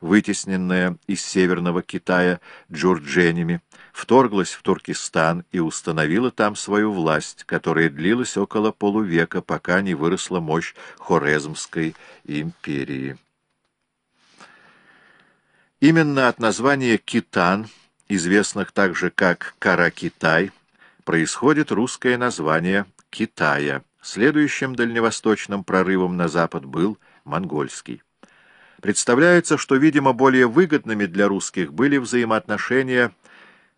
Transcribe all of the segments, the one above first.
вытесненная из Северного Китая джурдженями, вторглась в Туркестан и установила там свою власть, которая длилась около полувека, пока не выросла мощь Хорезмской империи. Именно от названия «Китан», известных также как «Каракитай», происходит русское название Китая. Следующим дальневосточным прорывом на запад был монгольский. Представляется, что, видимо, более выгодными для русских были взаимоотношения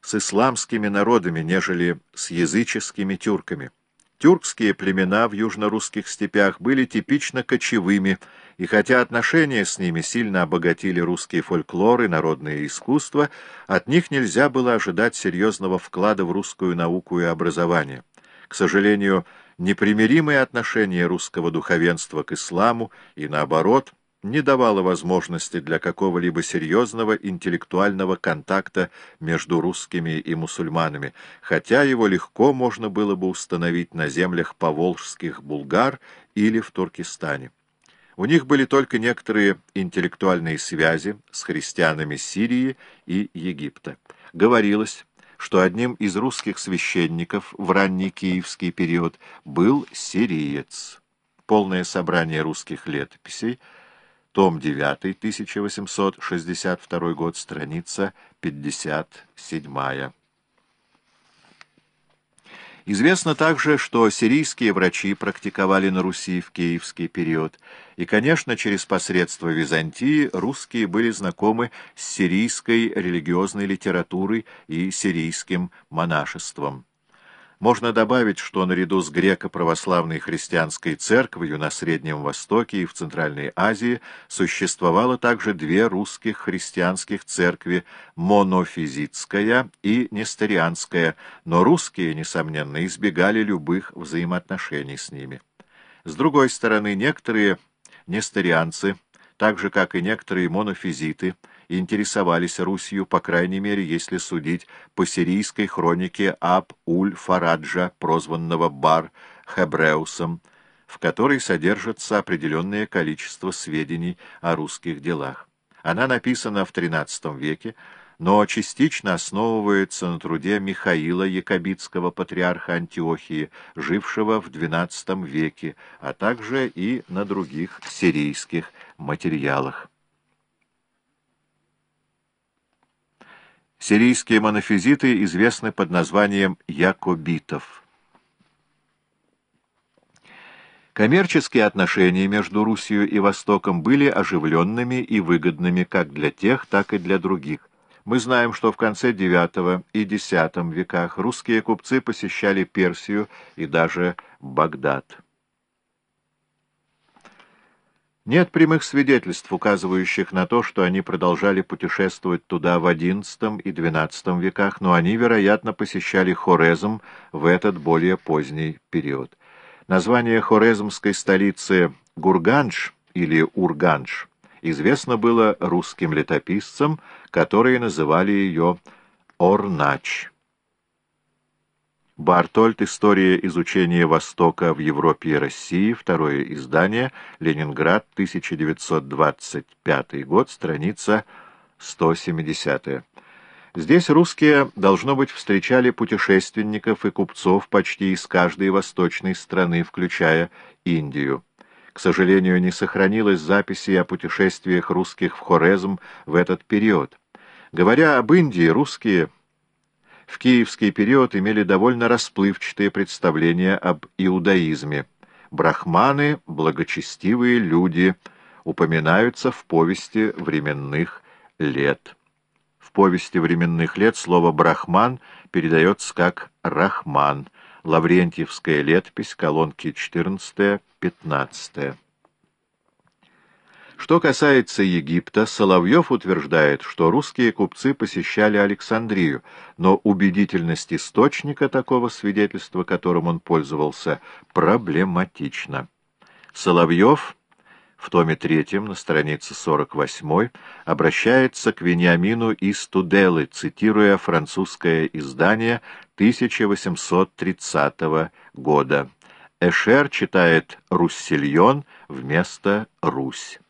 с исламскими народами, нежели с языческими тюрками. Тюркские племена в южно-русских степях были типично кочевыми, и хотя отношения с ними сильно обогатили русский фольклор и народное искусство, от них нельзя было ожидать серьезного вклада в русскую науку и образование. К сожалению, непримиримое отношение русского духовенства к исламу и, наоборот, не давало возможности для какого-либо серьезного интеллектуального контакта между русскими и мусульманами, хотя его легко можно было бы установить на землях поволжских булгар или в Туркестане. У них были только некоторые интеллектуальные связи с христианами Сирии и Египта. Говорилось, что одним из русских священников в ранний киевский период был сириец. Полное собрание русских летописей, том 9, 1862 год, страница 57. Известно также, что сирийские врачи практиковали на Руси в киевский период, и, конечно, через посредство Византии русские были знакомы с сирийской религиозной литературой и сирийским монашеством. Можно добавить, что наряду с греко-православной христианской церковью на Среднем Востоке и в Центральной Азии существовало также две русских христианских церкви – монофизитская и несторианская, но русские, несомненно, избегали любых взаимоотношений с ними. С другой стороны, некоторые несторианцы, так же, как и некоторые монофизиты – интересовались Русью, по крайней мере, если судить по сирийской хронике Аб-Уль-Фараджа, прозванного Бар-Хебреусом, в которой содержится определенное количество сведений о русских делах. Она написана в XIII веке, но частично основывается на труде Михаила Якобитского патриарха Антиохии, жившего в XII веке, а также и на других сирийских материалах. Сирийские монофизиты известны под названием якобитов. Коммерческие отношения между Русью и Востоком были оживленными и выгодными как для тех, так и для других. Мы знаем, что в конце IX и X веках русские купцы посещали Персию и даже Багдад. Нет прямых свидетельств, указывающих на то, что они продолжали путешествовать туда в XI и XII веках, но они, вероятно, посещали Хорезм в этот более поздний период. Название хорезмской столицы Гурганж или Урганж известно было русским летописцам, которые называли ее Орнач. Бартольд. История изучения Востока в Европе и России. Второе издание. Ленинград. 1925 год. Страница 170. Здесь русские, должно быть, встречали путешественников и купцов почти из каждой восточной страны, включая Индию. К сожалению, не сохранилось записей о путешествиях русских в Хорезм в этот период. Говоря об Индии, русские в киевский период имели довольно расплывчатые представления об иудаизме. Брахманы, благочестивые люди, упоминаются в повести временных лет. В повести временных лет слово «брахман» передается как «рахман». Лаврентьевская летопись, колонки 14-15. Что касается Египта, Соловьев утверждает, что русские купцы посещали Александрию, но убедительность источника такого свидетельства, которым он пользовался, проблематична. Соловьев в томе третьем на странице 48 обращается к Вениамину из Туделы, цитируя французское издание 1830 года. Эшер читает «Руссельон» вместо «Русь».